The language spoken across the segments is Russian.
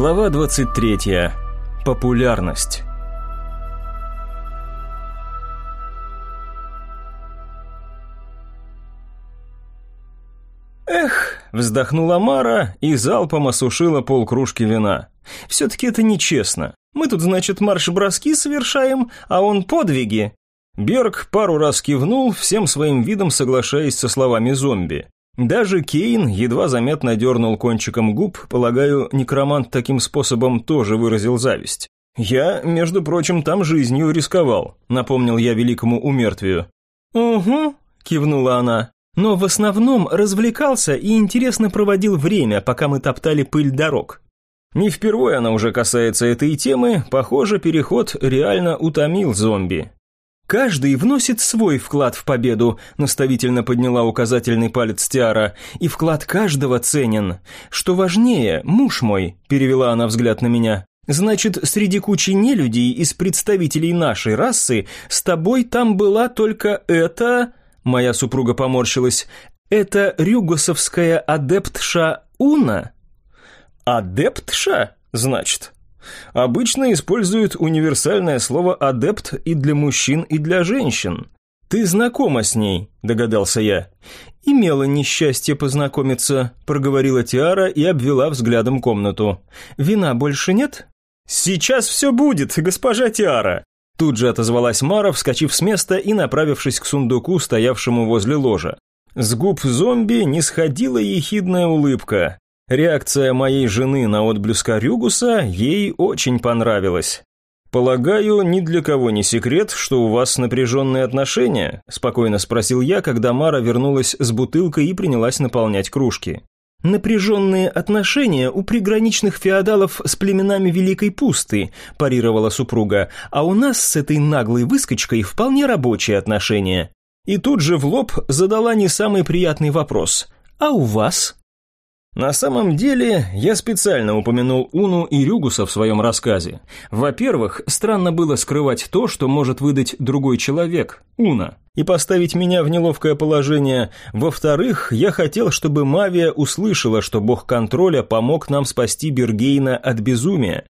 Глава 23. Популярность. Эх, вздохнула Мара и залпом осушила полкружки вина. Все-таки это нечестно. Мы тут, значит, марш-броски совершаем, а он подвиги. Берг пару раз кивнул, всем своим видом соглашаясь со словами зомби. Даже Кейн едва заметно дернул кончиком губ, полагаю, некромант таким способом тоже выразил зависть. «Я, между прочим, там жизнью рисковал», — напомнил я великому умертвию. «Угу», — кивнула она, «но в основном развлекался и интересно проводил время, пока мы топтали пыль дорог». Не впервые она уже касается этой темы, похоже, переход реально утомил зомби. «Каждый вносит свой вклад в победу», – наставительно подняла указательный палец Тиара, – «и вклад каждого ценен. Что важнее, муж мой», – перевела она взгляд на меня, – «значит, среди кучи нелюдей из представителей нашей расы с тобой там была только эта...» – моя супруга поморщилась. «Это рюгосовская адептша Уна?» «Адептша, значит?» Обычно используют универсальное слово «адепт» и для мужчин, и для женщин. «Ты знакома с ней», – догадался я. «Имела несчастье познакомиться», – проговорила Тиара и обвела взглядом комнату. «Вина больше нет?» «Сейчас все будет, госпожа Тиара», Тут же отозвалась Мара, вскочив с места и направившись к сундуку, стоявшему возле ложа. С губ зомби не сходила ехидная улыбка. Реакция моей жены на отблеска Рюгуса ей очень понравилась. «Полагаю, ни для кого не секрет, что у вас напряженные отношения?» – спокойно спросил я, когда Мара вернулась с бутылкой и принялась наполнять кружки. «Напряженные отношения у приграничных феодалов с племенами Великой Пусты», – парировала супруга, «а у нас с этой наглой выскочкой вполне рабочие отношения». И тут же в лоб задала не самый приятный вопрос. «А у вас?» На самом деле, я специально упомянул Уну и Рюгуса в своем рассказе. Во-первых, странно было скрывать то, что может выдать другой человек, Уна, и поставить меня в неловкое положение. Во-вторых, я хотел, чтобы Мавия услышала, что бог контроля помог нам спасти Бергейна от безумия.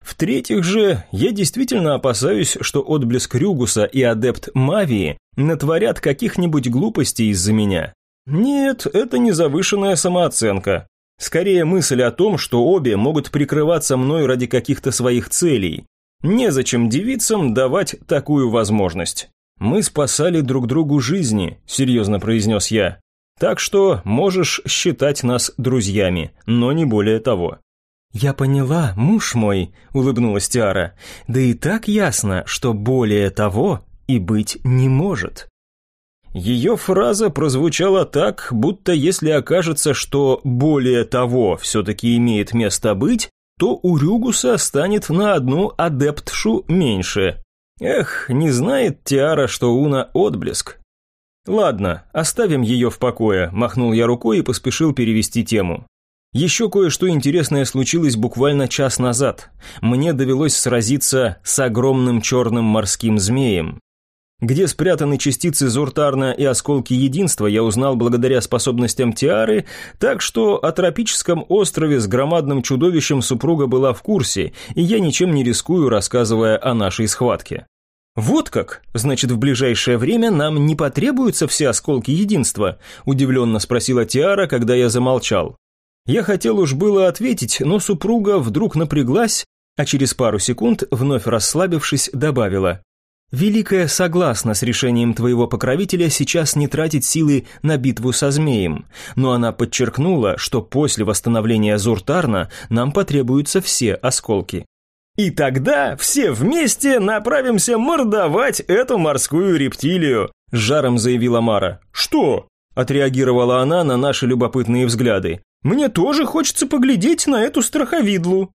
В-третьих же, я действительно опасаюсь, что отблеск Рюгуса и адепт Мавии натворят каких-нибудь глупостей из-за меня. Нет, это не завышенная самооценка. Скорее мысль о том, что обе могут прикрываться мной ради каких-то своих целей. Незачем девицам давать такую возможность. Мы спасали друг другу жизни, серьезно произнес я. Так что можешь считать нас друзьями, но не более того. «Я поняла, муж мой», — улыбнулась Тиара. «Да и так ясно, что более того и быть не может». Ее фраза прозвучала так, будто если окажется, что более того все-таки имеет место быть, то у Рюгуса станет на одну адептшу меньше. Эх, не знает Тиара, что Уна отблеск. Ладно, оставим ее в покое, махнул я рукой и поспешил перевести тему. Еще кое-что интересное случилось буквально час назад. Мне довелось сразиться с огромным черным морским змеем. Где спрятаны частицы Зуртарна и осколки единства, я узнал благодаря способностям Тиары, так что о тропическом острове с громадным чудовищем супруга была в курсе, и я ничем не рискую, рассказывая о нашей схватке. «Вот как? Значит, в ближайшее время нам не потребуются все осколки единства?» – удивленно спросила Тиара, когда я замолчал. Я хотел уж было ответить, но супруга вдруг напряглась, а через пару секунд, вновь расслабившись, добавила. Великая согласна с решением твоего покровителя сейчас не тратить силы на битву со змеем, но она подчеркнула, что после восстановления Зуртарна нам потребуются все осколки. И тогда все вместе направимся мордовать эту морскую рептилию, жаром заявила Мара. Что? отреагировала она на наши любопытные взгляды. Мне тоже хочется поглядеть на эту страховидлу.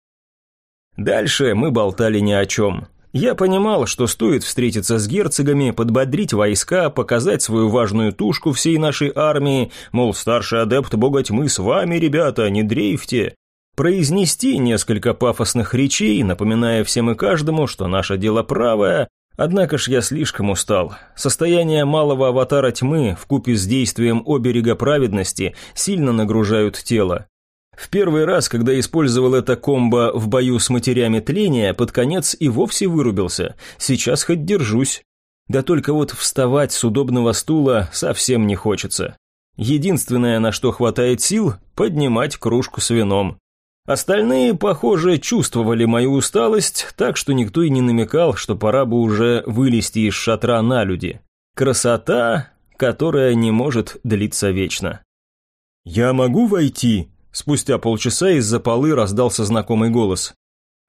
Дальше мы болтали ни о чем. Я понимал, что стоит встретиться с герцогами, подбодрить войска, показать свою важную тушку всей нашей армии, мол, старший адепт бога тьмы с вами, ребята, не дрейфьте. Произнести несколько пафосных речей, напоминая всем и каждому, что наше дело правое, Однако ж я слишком устал. Состояние малого аватара тьмы в купе с действием оберега праведности сильно нагружают тело. В первый раз, когда использовал это комбо в бою с матерями тления, под конец и вовсе вырубился. Сейчас хоть держусь. Да только вот вставать с удобного стула совсем не хочется. Единственное, на что хватает сил – поднимать кружку с вином. Остальные, похоже, чувствовали мою усталость, так что никто и не намекал, что пора бы уже вылезти из шатра на люди. Красота, которая не может длиться вечно. «Я могу войти?» Спустя полчаса из-за полы раздался знакомый голос.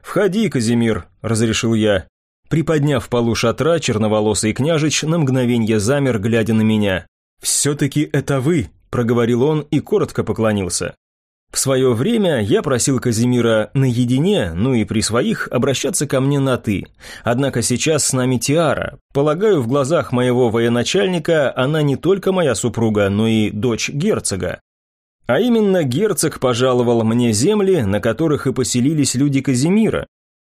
«Входи, Казимир», – разрешил я. Приподняв полу шатра, черноволосый княжич на мгновенье замер, глядя на меня. «Все-таки это вы», – проговорил он и коротко поклонился. В свое время я просил Казимира наедине, ну и при своих, обращаться ко мне на «ты». Однако сейчас с нами Тиара. Полагаю, в глазах моего военачальника она не только моя супруга, но и дочь герцога. А именно герцог пожаловал мне земли, на которых и поселились люди Казимира.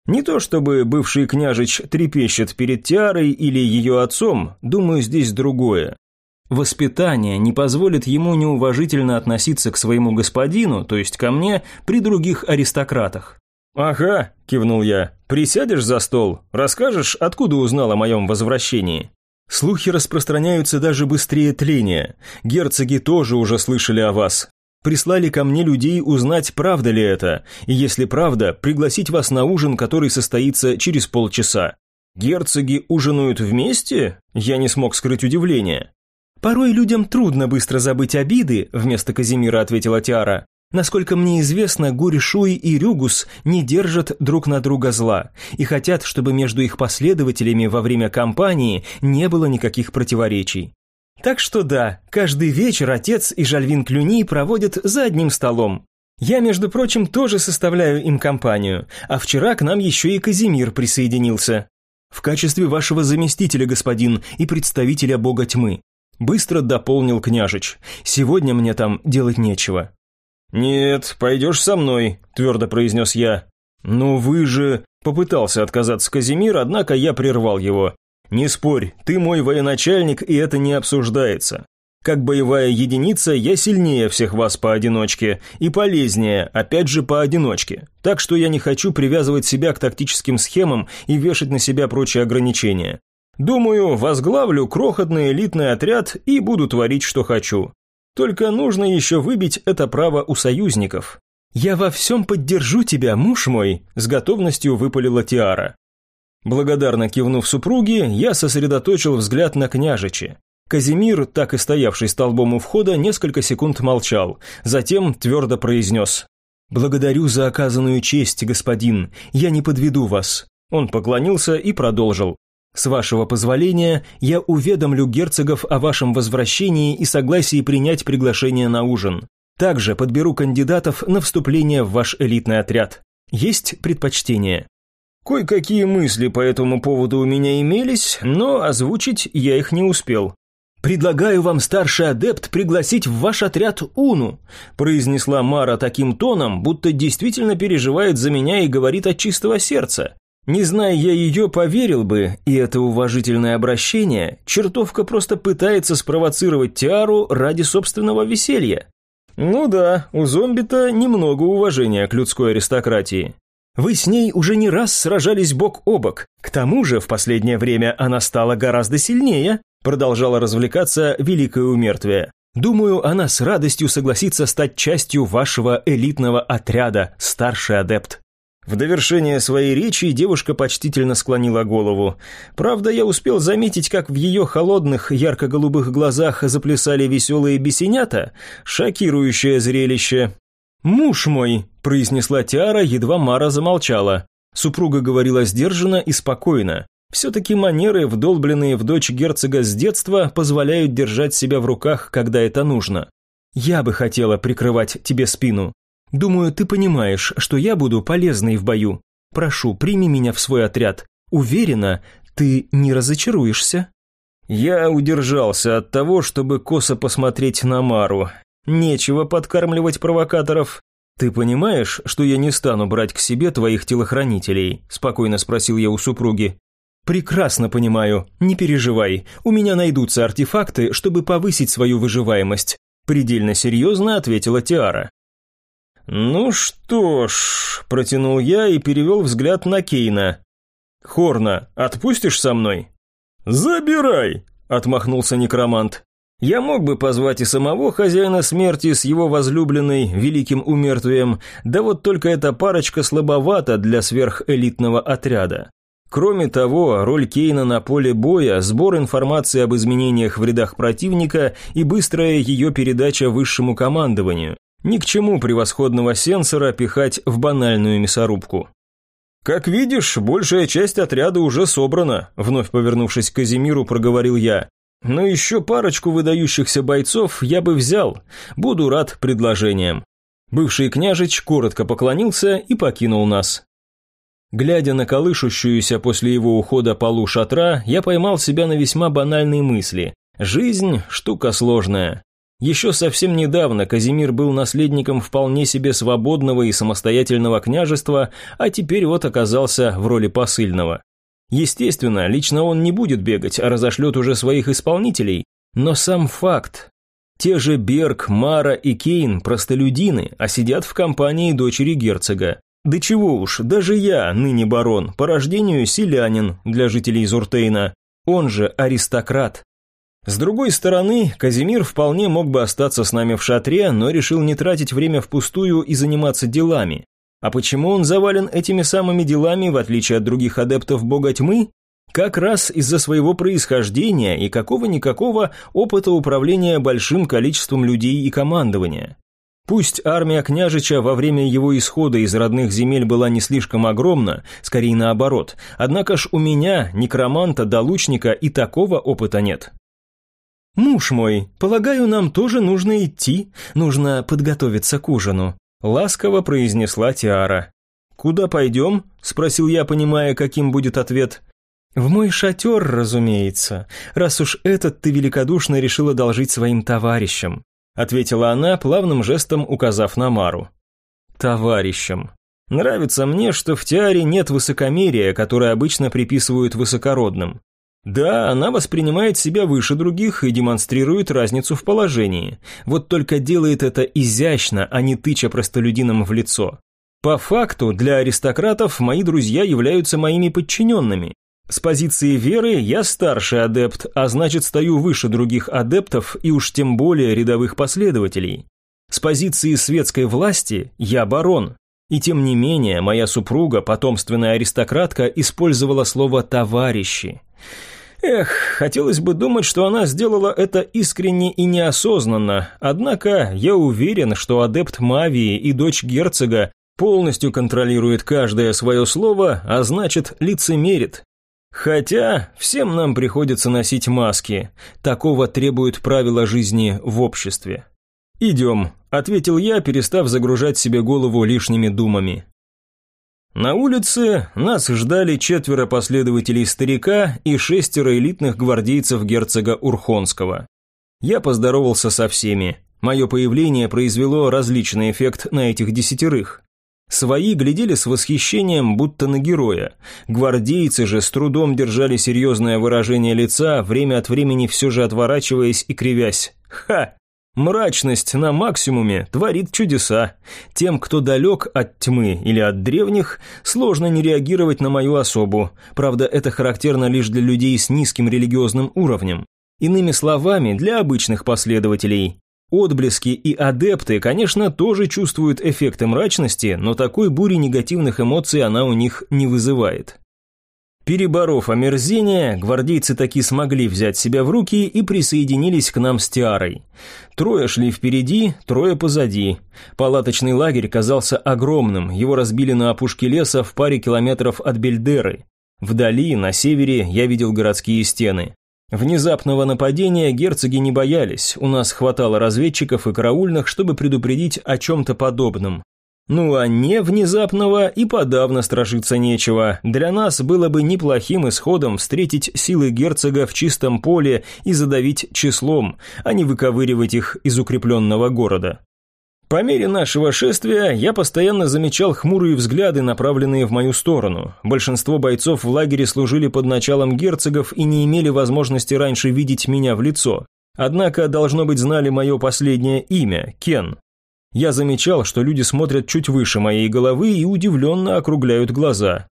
Не то чтобы бывший княжич трепещет перед Тиарой или ее отцом, думаю, здесь другое. Воспитание не позволит ему неуважительно относиться к своему господину, то есть ко мне, при других аристократах. «Ага», – кивнул я, – «присядешь за стол, расскажешь, откуда узнал о моем возвращении?» Слухи распространяются даже быстрее тления. Герцоги тоже уже слышали о вас. Прислали ко мне людей узнать, правда ли это, и если правда, пригласить вас на ужин, который состоится через полчаса. Герцоги ужинают вместе? Я не смог скрыть удивление. «Порой людям трудно быстро забыть обиды», – вместо Казимира ответила Тиара. «Насколько мне известно, Гуришуй и Рюгус не держат друг на друга зла и хотят, чтобы между их последователями во время кампании не было никаких противоречий. Так что да, каждый вечер отец и Жальвин Клюни проводят за одним столом. Я, между прочим, тоже составляю им компанию, а вчера к нам еще и Казимир присоединился. В качестве вашего заместителя, господин, и представителя бога тьмы. Быстро дополнил княжич. «Сегодня мне там делать нечего». «Нет, пойдешь со мной», – твердо произнес я. «Ну вы же...» – попытался отказаться Казимир, однако я прервал его. «Не спорь, ты мой военачальник, и это не обсуждается. Как боевая единица я сильнее всех вас поодиночке и полезнее, опять же поодиночке. Так что я не хочу привязывать себя к тактическим схемам и вешать на себя прочие ограничения. Думаю, возглавлю крохотный элитный отряд и буду творить, что хочу. Только нужно еще выбить это право у союзников. «Я во всем поддержу тебя, муж мой», – с готовностью выпалила Тиара. Благодарно кивнув супруге, я сосредоточил взгляд на княжичи. Казимир, так и стоявший столбом у входа, несколько секунд молчал, затем твердо произнес «Благодарю за оказанную честь, господин, я не подведу вас». Он поклонился и продолжил с вашего позволения, я уведомлю герцогов о вашем возвращении и согласии принять приглашение на ужин. Также подберу кандидатов на вступление в ваш элитный отряд. Есть предпочтения?» Кое-какие мысли по этому поводу у меня имелись, но озвучить я их не успел. «Предлагаю вам, старший адепт, пригласить в ваш отряд Уну», произнесла Мара таким тоном, будто действительно переживает за меня и говорит от чистого сердца. Не зная я ее, поверил бы, и это уважительное обращение, чертовка просто пытается спровоцировать Тиару ради собственного веселья. Ну да, у зомби-то немного уважения к людской аристократии. Вы с ней уже не раз сражались бок о бок. К тому же в последнее время она стала гораздо сильнее, продолжала развлекаться великое умертвие. Думаю, она с радостью согласится стать частью вашего элитного отряда, старший адепт. В довершение своей речи девушка почтительно склонила голову. Правда, я успел заметить, как в ее холодных, ярко-голубых глазах заплясали веселые бесенята. Шокирующее зрелище. «Муж мой», – произнесла Тиара, едва Мара замолчала. Супруга говорила сдержанно и спокойно. Все-таки манеры, вдолбленные в дочь герцога с детства, позволяют держать себя в руках, когда это нужно. «Я бы хотела прикрывать тебе спину. Думаю, ты понимаешь, что я буду полезной в бою. Прошу, прими меня в свой отряд. Уверена, ты не разочаруешься». Я удержался от того, чтобы косо посмотреть на Мару. Нечего подкармливать провокаторов. «Ты понимаешь, что я не стану брать к себе твоих телохранителей?» – спокойно спросил я у супруги. «Прекрасно понимаю. Не переживай. У меня найдутся артефакты, чтобы повысить свою выживаемость», – предельно серьезно ответила Тиара. «Ну что ж», – протянул я и перевел взгляд на Кейна. «Хорна, отпустишь со мной?» «Забирай!» – отмахнулся некромант. Я мог бы позвать и самого хозяина смерти с его возлюбленной великим умертвием, да вот только эта парочка слабовата для сверхэлитного отряда. Кроме того, роль Кейна на поле боя, сбор информации об изменениях в рядах противника и быстрая ее передача высшему командованию. Ни к чему превосходного сенсора пихать в банальную мясорубку. «Как видишь, большая часть отряда уже собрана», вновь повернувшись к Казимиру, проговорил я. Но еще парочку выдающихся бойцов я бы взял. Буду рад предложениям. Бывший княжич коротко поклонился и покинул нас. Глядя на колышущуюся после его ухода полу шатра, я поймал себя на весьма банальные мысли. Жизнь – штука сложная. Еще совсем недавно Казимир был наследником вполне себе свободного и самостоятельного княжества, а теперь вот оказался в роли посыльного. Естественно, лично он не будет бегать, а разошлет уже своих исполнителей. Но сам факт. Те же Берг, Мара и Кейн – простолюдины, а сидят в компании дочери герцога. Да чего уж, даже я, ныне барон, по рождению селянин для жителей Зуртейна, он же аристократ. С другой стороны, Казимир вполне мог бы остаться с нами в шатре, но решил не тратить время впустую и заниматься делами. А почему он завален этими самыми делами, в отличие от других адептов бога тьмы? Как раз из-за своего происхождения и какого-никакого опыта управления большим количеством людей и командования. Пусть армия княжича во время его исхода из родных земель была не слишком огромна, скорее наоборот, однако ж у меня, некроманта до лучника, и такого опыта нет. «Муж мой, полагаю, нам тоже нужно идти, нужно подготовиться к ужину», Ласково произнесла Тиара. «Куда пойдем?» – спросил я, понимая, каким будет ответ. «В мой шатер, разумеется, раз уж этот ты великодушно решил одолжить своим товарищам», ответила она, плавным жестом указав на Мару. «Товарищам. Нравится мне, что в Тиаре нет высокомерия, которое обычно приписывают высокородным. Да, она воспринимает себя выше других и демонстрирует разницу в положении. Вот только делает это изящно, а не тыча простолюдинам в лицо. По факту, для аристократов мои друзья являются моими подчиненными. С позиции веры я старший адепт, а значит стою выше других адептов и уж тем более рядовых последователей. С позиции светской власти я барон. И тем не менее, моя супруга, потомственная аристократка, использовала слово «товарищи». Эх, хотелось бы думать, что она сделала это искренне и неосознанно, однако я уверен, что адепт Мавии и дочь герцога полностью контролирует каждое свое слово, а значит лицемерит. Хотя всем нам приходится носить маски, такого требует правила жизни в обществе. «Идем», – ответил я, перестав загружать себе голову лишними думами. На улице нас ждали четверо последователей старика и шестеро элитных гвардейцев герцога Урхонского. Я поздоровался со всеми. Мое появление произвело различный эффект на этих десятерых. Свои глядели с восхищением, будто на героя. Гвардейцы же с трудом держали серьезное выражение лица, время от времени все же отворачиваясь и кривясь. Ха! Мрачность на максимуме творит чудеса. Тем, кто далек от тьмы или от древних, сложно не реагировать на мою особу. Правда, это характерно лишь для людей с низким религиозным уровнем. Иными словами, для обычных последователей. Отблески и адепты, конечно, тоже чувствуют эффекты мрачности, но такой бури негативных эмоций она у них не вызывает. Переборов омерзение, гвардейцы таки смогли взять себя в руки и присоединились к нам с Тиарой. Трое шли впереди, трое позади. Палаточный лагерь казался огромным, его разбили на опушке леса в паре километров от Бельдеры. Вдали, на севере, я видел городские стены. Внезапного нападения герцоги не боялись, у нас хватало разведчиков и караульных, чтобы предупредить о чем-то подобном. Ну а не внезапного и подавно страшиться нечего. Для нас было бы неплохим исходом встретить силы герцога в чистом поле и задавить числом, а не выковыривать их из укрепленного города. По мере нашего шествия я постоянно замечал хмурые взгляды, направленные в мою сторону. Большинство бойцов в лагере служили под началом герцогов и не имели возможности раньше видеть меня в лицо. Однако, должно быть, знали мое последнее имя – Кен. Я замечал, что люди смотрят чуть выше моей головы и удивленно округляют глаза.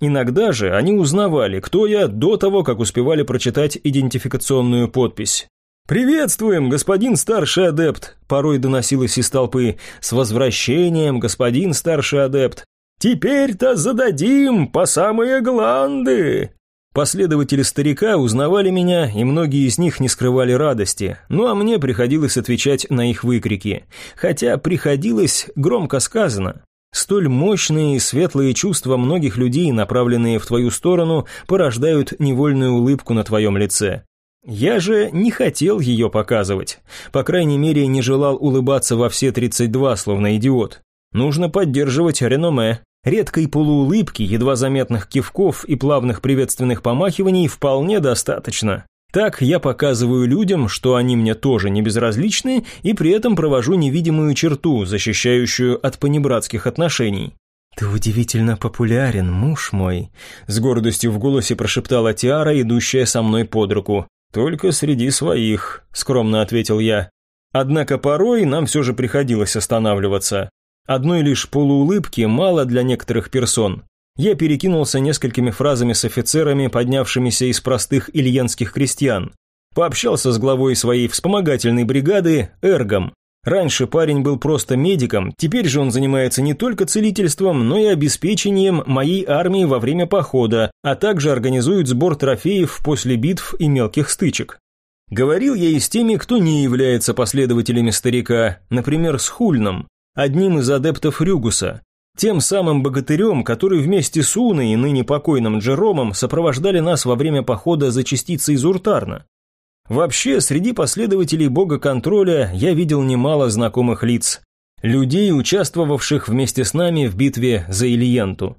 Иногда же они узнавали, кто я, до того, как успевали прочитать идентификационную подпись. «Приветствуем, господин старший адепт!» – порой доносилось из толпы. «С возвращением, господин старший адепт!» «Теперь-то зададим по самые гланды!» Последователи старика узнавали меня, и многие из них не скрывали радости, ну а мне приходилось отвечать на их выкрики. Хотя приходилось громко сказано. Столь мощные и светлые чувства многих людей, направленные в твою сторону, порождают невольную улыбку на твоем лице. Я же не хотел ее показывать. По крайней мере, не желал улыбаться во все 32, словно идиот. Нужно поддерживать реноме. Редкой полуулыбки, едва заметных кивков и плавных приветственных помахиваний вполне достаточно. Так я показываю людям, что они мне тоже не безразличны, и при этом провожу невидимую черту, защищающую от понебратских отношений. «Ты удивительно популярен, муж мой», – с гордостью в голосе прошептала Тиара, идущая со мной под руку. «Только среди своих», – скромно ответил я. Однако порой нам все же приходилось останавливаться. Одной лишь полуулыбки мало для некоторых персон. Я перекинулся несколькими фразами с офицерами, поднявшимися из простых ильенских крестьян. Пообщался с главой своей вспомогательной бригады, Эргом. Раньше парень был просто медиком, теперь же он занимается не только целительством, но и обеспечением моей армии во время похода, а также организует сбор трофеев после битв и мелких стычек. Говорил я и с теми, кто не является последователями старика, например, с Хульном одним из адептов Рюгуса, тем самым богатырем, который вместе с Уной и ныне покойным Джеромом сопровождали нас во время похода за частицей Зуртарна. Вообще, среди последователей бога контроля я видел немало знакомых лиц, людей, участвовавших вместе с нами в битве за Ильенту.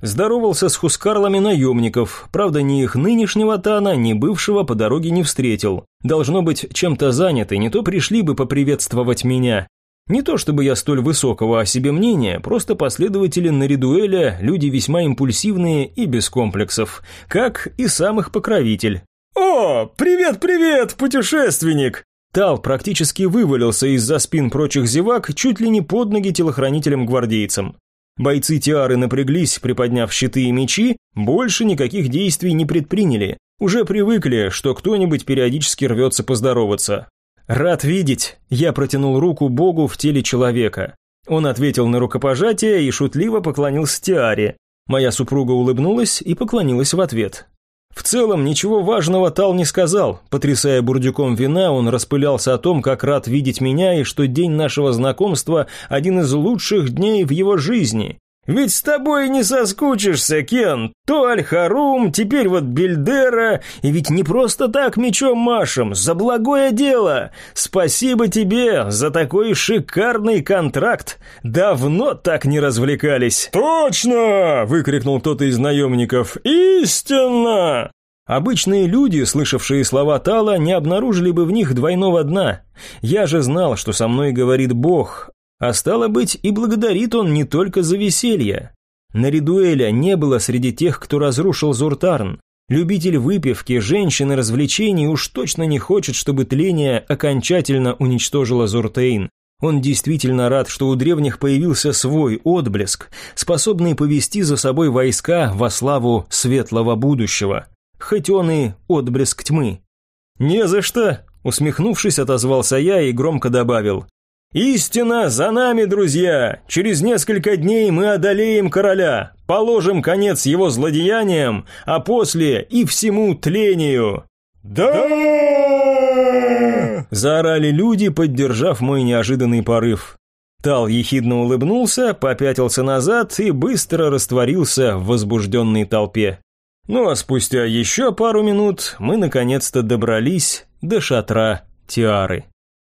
Здоровался с хускарлами наемников, правда ни их нынешнего Тана, ни бывшего по дороге не встретил. Должно быть, чем-то заняты, не то пришли бы поприветствовать меня, не то чтобы я столь высокого о себе мнения, просто последователи Наридуэля – люди весьма импульсивные и без комплексов, как и сам их покровитель. «О, привет-привет, путешественник!» Тал практически вывалился из-за спин прочих зевак чуть ли не под ноги телохранителям-гвардейцам. Бойцы Тиары напряглись, приподняв щиты и мечи, больше никаких действий не предприняли. Уже привыкли, что кто-нибудь периодически рвется поздороваться. «Рад видеть!» Я протянул руку Богу в теле человека. Он ответил на рукопожатие и шутливо поклонился Тиаре. Моя супруга улыбнулась и поклонилась в ответ. В целом, ничего важного Тал не сказал. Потрясая бурдюком вина, он распылялся о том, как рад видеть меня и что день нашего знакомства – один из лучших дней в его жизни. Ведь с тобой не соскучишься, Кен. То Аль-Харум, теперь вот Бельдера. И ведь не просто так мечом машем, за благое дело. Спасибо тебе за такой шикарный контракт. Давно так не развлекались. «Точно!» – выкрикнул кто-то из наемников. «Истинно!» Обычные люди, слышавшие слова Тала, не обнаружили бы в них двойного дна. Я же знал, что со мной говорит Бог, а стало быть, и благодарит он не только за веселье. Наридуэля не было среди тех, кто разрушил Зуртарн. Любитель выпивки, женщин и развлечений уж точно не хочет, чтобы тление окончательно уничтожило Зуртейн. Он действительно рад, что у древних появился свой отблеск, способный повести за собой войска во славу светлого будущего. Хоть он и отблеск тьмы. «Не за что!» – усмехнувшись, отозвался я и громко добавил. «Истина за нами, друзья! Через несколько дней мы одолеем короля, положим конец его злодеяниям, а после и всему тлению!» «Да!» Заорали люди, поддержав мой неожиданный порыв. Тал ехидно улыбнулся, попятился назад и быстро растворился в возбужденной толпе. Ну а спустя еще пару минут мы наконец-то добрались до шатра Тиары.